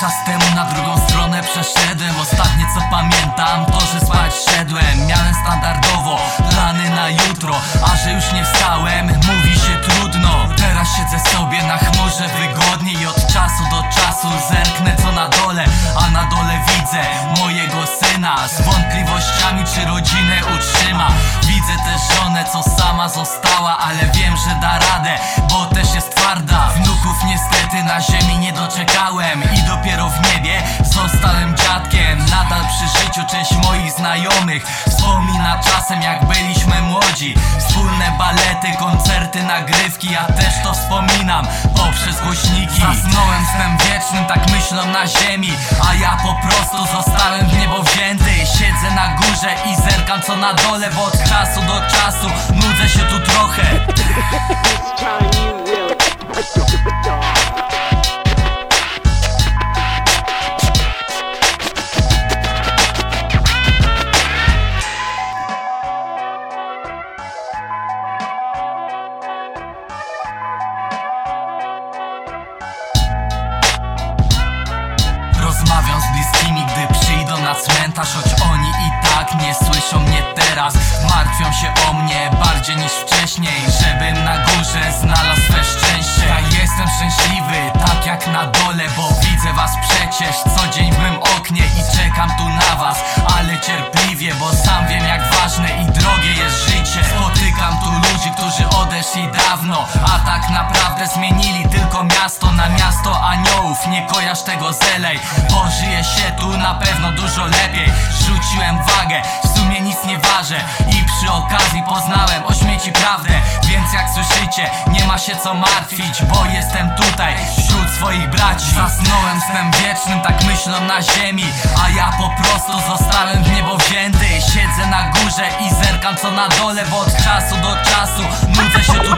Czas temu na drugą jutro A że już nie wstałem, mówi się trudno. Teraz siedzę sobie na chmurze wygodnie I od czasu do czasu zerknę co na dole A na dole widzę mojego syna. Z wątpliwościami czy rodzinę utrzyma. Widzę też żonę co sama została Ale wiem, że da radę, bo też jest twarda. Wnuków niestety na ziemi nie doczekałem I dopiero w niebie zostałem dziadkiem. Nadal przy życiu część moich znajomych Wspomina czasem jak młodzi Wspólne balety, koncerty, nagrywki Ja też to wspominam. Poprzez głośniki. Zasnąłem snem wiecznym, tak myślą na ziemi. A ja po prostu zostałem w niebo wzięty. Siedzę na górze i zerkam co na dole Bo od czasu do czasu nudzę się tu trochę nie słyszą mnie teraz. Martwią się o mnie bardziej niż wcześniej. Żebym na górze znalazł swe szczęście. Ja jestem szczęśliwy, tak jak na dole Bo widzę was przecież. Co dzień w mym oknie I czekam tu na was, ale cierpliwie Bo sam wiem jak ważne i drogie jest życie. Spotykam tu ludzi, którzy odeszli dawno A tak naprawdę zmienili miasto na miasto aniołów Nie kojarz tego zelej, bo żyje się tu na pewno dużo lepiej. Rzuciłem wagę, w sumie nic nie ważę. I przy okazji poznałem o śmieci prawdę. Więc jak słyszycie, nie ma się co martwić Bo jestem tutaj, wśród swoich braci. Zasnąłem snem wiecznym, tak myślą na ziemi. A ja po prostu zostałem w niebo wzięty. Siedzę na górze i zerkam co na dole Bo od czasu do czasu nudzę się tu